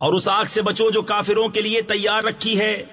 اور اس آگ سے بچو جو کافروں کے لیے تیار رکھی ہے۔